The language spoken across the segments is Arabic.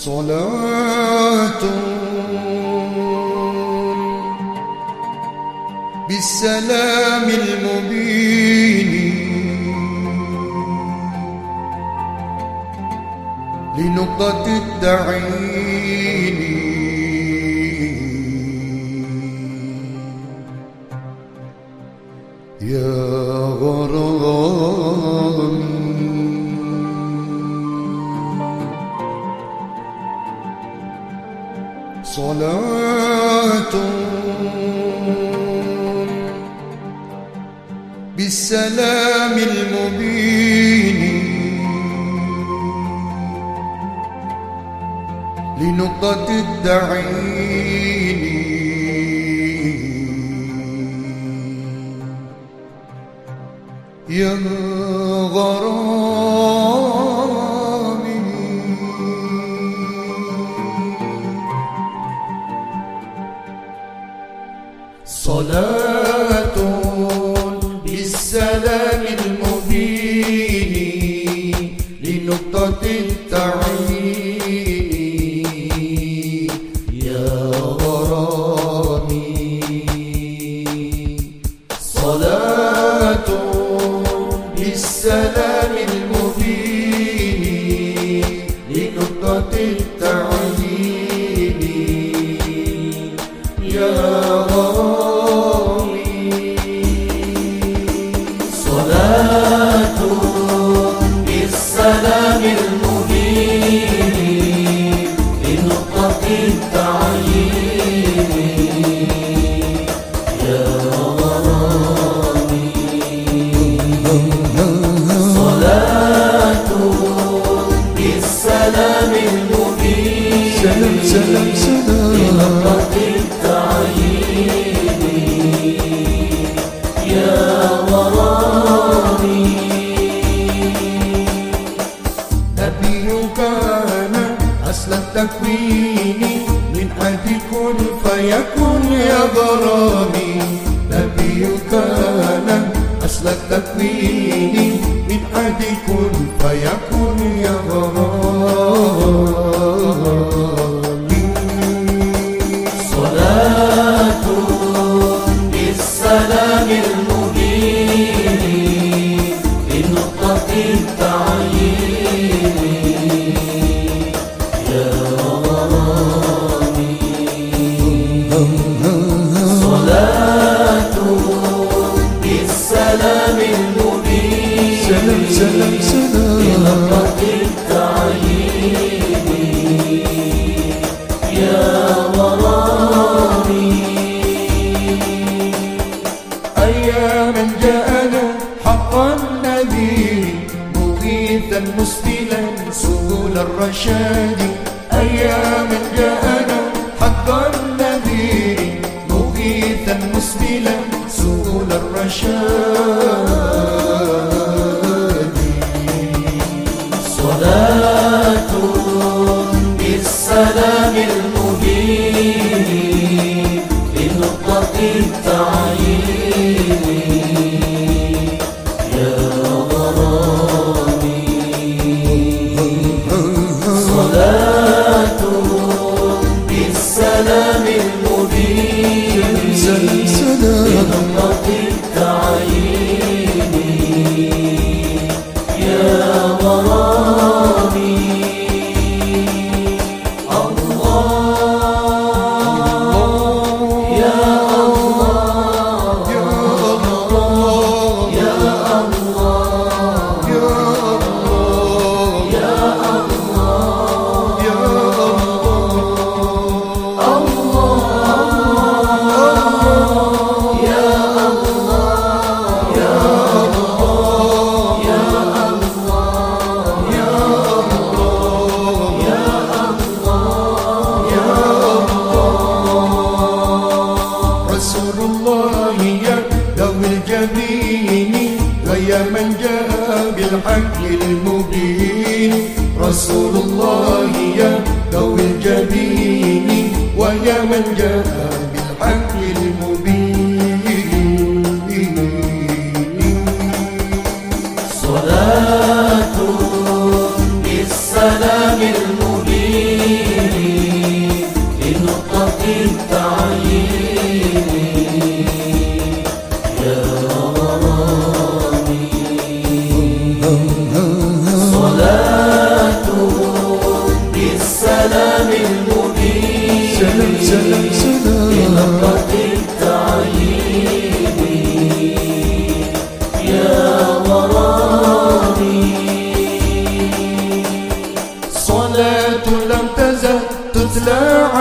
صلاة. بالسلام المبين. لنقطة التعيين يا غرامي صلاة بالسلام المبين. لنقطة الدعين. يا صلاة بالسلام المبين لنقطة التعيين يا غرامي. صلاة بالسلام المبين لنقطة التعيين يا سلام سلام لنقطة التعيين يا غرامي نبي كان أصل التكوين من حد كن فيكون يا غرامي نبي كان أصل التكوين من حد كن فيكون يا غرامي بالسلام المبين سلام سلام سلام. لنقطة التعيين. يا غرامي أياما جاءنا حقا نذير مغيثا مسبلا سبل الرشاد. أياما جاءنا سبل الرشاد. صلاة بالسلام المبين لنقطة التعيين. من جاء بالحق المبين صلاة بالسلام المبين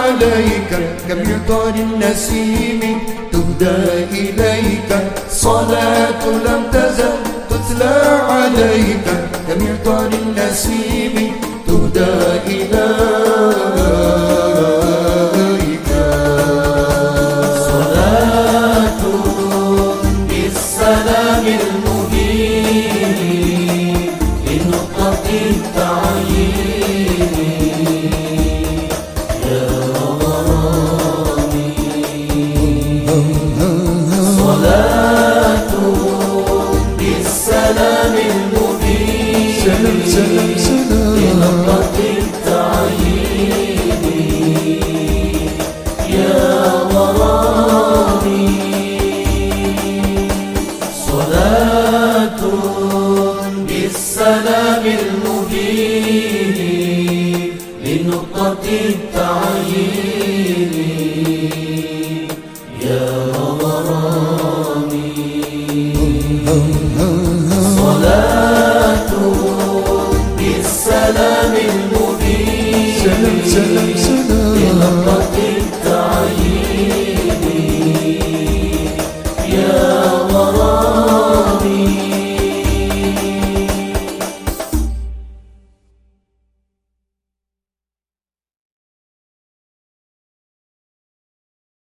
عليك كمطر النسيم تهدى إليك. صلاة لم تزل تتلى عليك كمطر النسيم بالسلام المبين. سلام سلام سلام. لنقطة التعيين. يا غرامي صلاة بالسلام المبين. لنقطة التعيين